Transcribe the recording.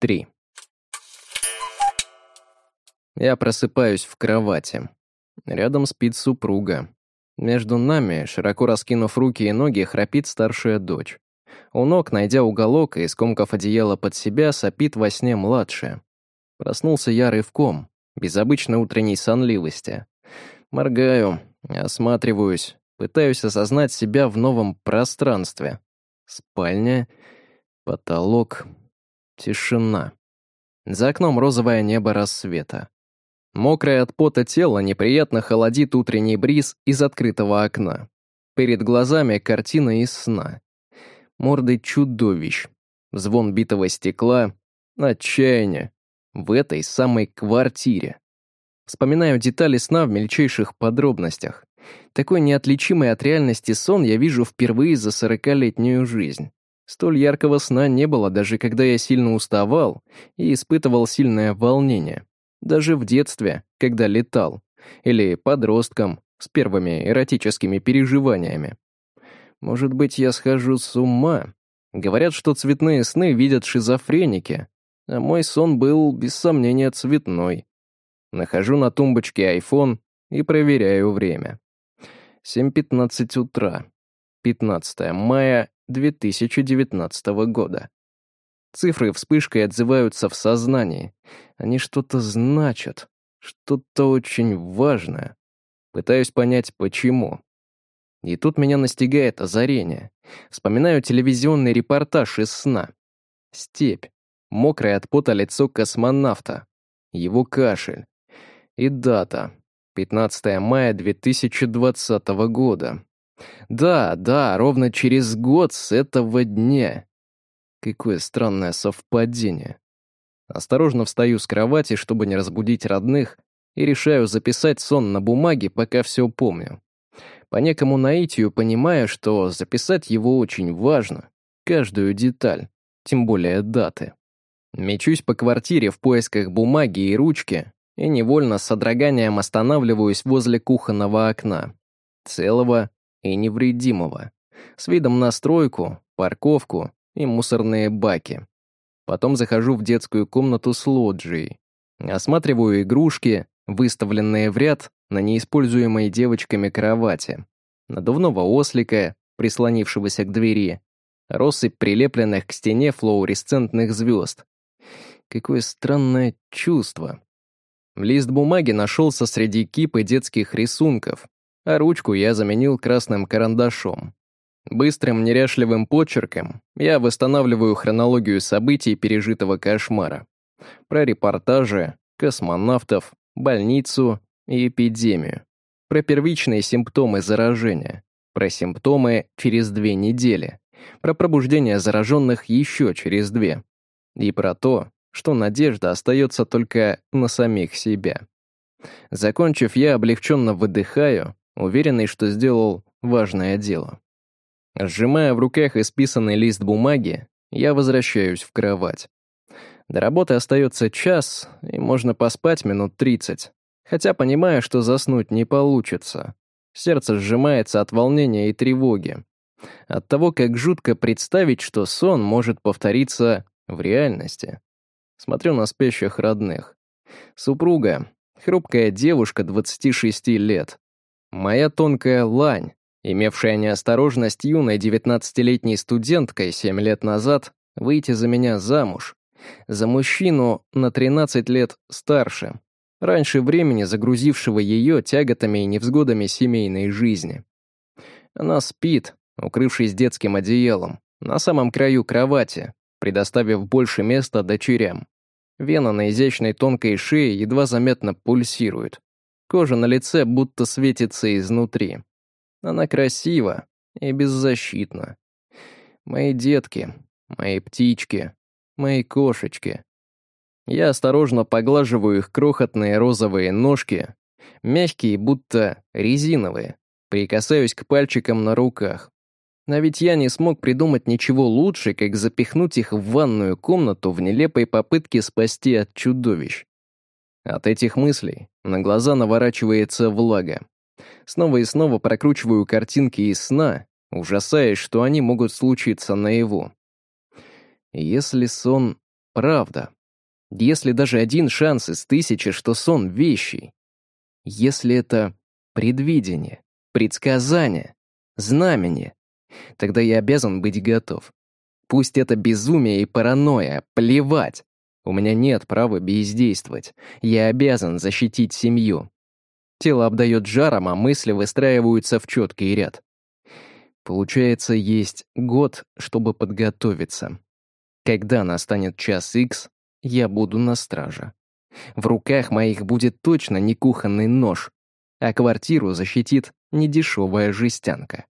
3. Я просыпаюсь в кровати. Рядом спит супруга. Между нами, широко раскинув руки и ноги, храпит старшая дочь. У ног, найдя уголок и скомкав одеяло под себя, сопит во сне младшая. Проснулся я рывком, без обычной утренней сонливости. Моргаю, осматриваюсь, пытаюсь осознать себя в новом пространстве. Спальня, потолок, тишина. За окном розовое небо рассвета. Мокрое от пота тело неприятно холодит утренний бриз из открытого окна. Перед глазами картина из сна. Морды чудовищ, звон битого стекла, отчаяние. В этой самой квартире. Вспоминаю детали сна в мельчайших подробностях. Такой неотличимый от реальности сон я вижу впервые за сорокалетнюю жизнь. Столь яркого сна не было, даже когда я сильно уставал и испытывал сильное волнение. Даже в детстве, когда летал. Или подростком, с первыми эротическими переживаниями. Может быть, я схожу с ума? Говорят, что цветные сны видят шизофреники, а мой сон был, без сомнения, цветной. Нахожу на тумбочке iPhone и проверяю время. 7.15 утра. 15 мая 2019 года. Цифры вспышкой отзываются в сознании. Они что-то значат, что-то очень важное. Пытаюсь понять, почему. И тут меня настигает озарение. Вспоминаю телевизионный репортаж из сна. Степь. Мокрое от пота лицо космонавта. Его кашель. И дата. 15 мая 2020 года. Да, да, ровно через год с этого дня. Какое странное совпадение. Осторожно встаю с кровати, чтобы не разбудить родных, и решаю записать сон на бумаге, пока все помню. По некому наитию понимаю, что записать его очень важно, каждую деталь, тем более даты. Мечусь по квартире в поисках бумаги и ручки и невольно с содроганием останавливаюсь возле кухонного окна. Целого и невредимого. С видом на стройку, парковку и мусорные баки. Потом захожу в детскую комнату с лоджией. Осматриваю игрушки, выставленные в ряд на неиспользуемой девочками кровати. Надувного ослика, прислонившегося к двери. Россыпь прилепленных к стене флуоресцентных звезд. Какое странное чувство. Лист бумаги нашелся среди кипы детских рисунков, а ручку я заменил красным карандашом. Быстрым неряшливым почерком я восстанавливаю хронологию событий пережитого кошмара. Про репортажи, космонавтов, больницу и эпидемию. Про первичные симптомы заражения. Про симптомы через две недели. Про пробуждение зараженных еще через две. И про то, что надежда остается только на самих себя. Закончив, я облегченно выдыхаю, уверенный, что сделал важное дело. Сжимая в руках исписанный лист бумаги, я возвращаюсь в кровать. До работы остается час, и можно поспать минут тридцать. Хотя понимаю, что заснуть не получится. Сердце сжимается от волнения и тревоги. От того, как жутко представить, что сон может повториться в реальности. Смотрю на спящих родных. Супруга, хрупкая девушка 26 лет. Моя тонкая лань, имевшая неосторожность юной девятнадцатилетней студенткой семь лет назад выйти за меня замуж, за мужчину на 13 лет старше, раньше времени загрузившего ее тяготами и невзгодами семейной жизни. Она спит, укрывшись детским одеялом, на самом краю кровати, предоставив больше места дочерям. Вена на изящной тонкой шее едва заметно пульсирует. Кожа на лице будто светится изнутри. Она красива и беззащитна. Мои детки, мои птички, мои кошечки. Я осторожно поглаживаю их крохотные розовые ножки, мягкие, будто резиновые, прикасаюсь к пальчикам на руках. А ведь я не смог придумать ничего лучше, как запихнуть их в ванную комнату в нелепой попытке спасти от чудовищ. От этих мыслей на глаза наворачивается влага. Снова и снова прокручиваю картинки из сна, ужасаясь, что они могут случиться наяву. Если сон правда. Если даже один шанс из тысячи, что сон вещий. Если это предвидение, предсказание, знамение, тогда я обязан быть готов. Пусть это безумие и паранойя, плевать. У меня нет права бездействовать. Я обязан защитить семью. Тело обдает жаром, а мысли выстраиваются в четкий ряд. Получается, есть год, чтобы подготовиться. Когда настанет час икс, я буду на страже. В руках моих будет точно не кухонный нож, а квартиру защитит недешевая жестянка.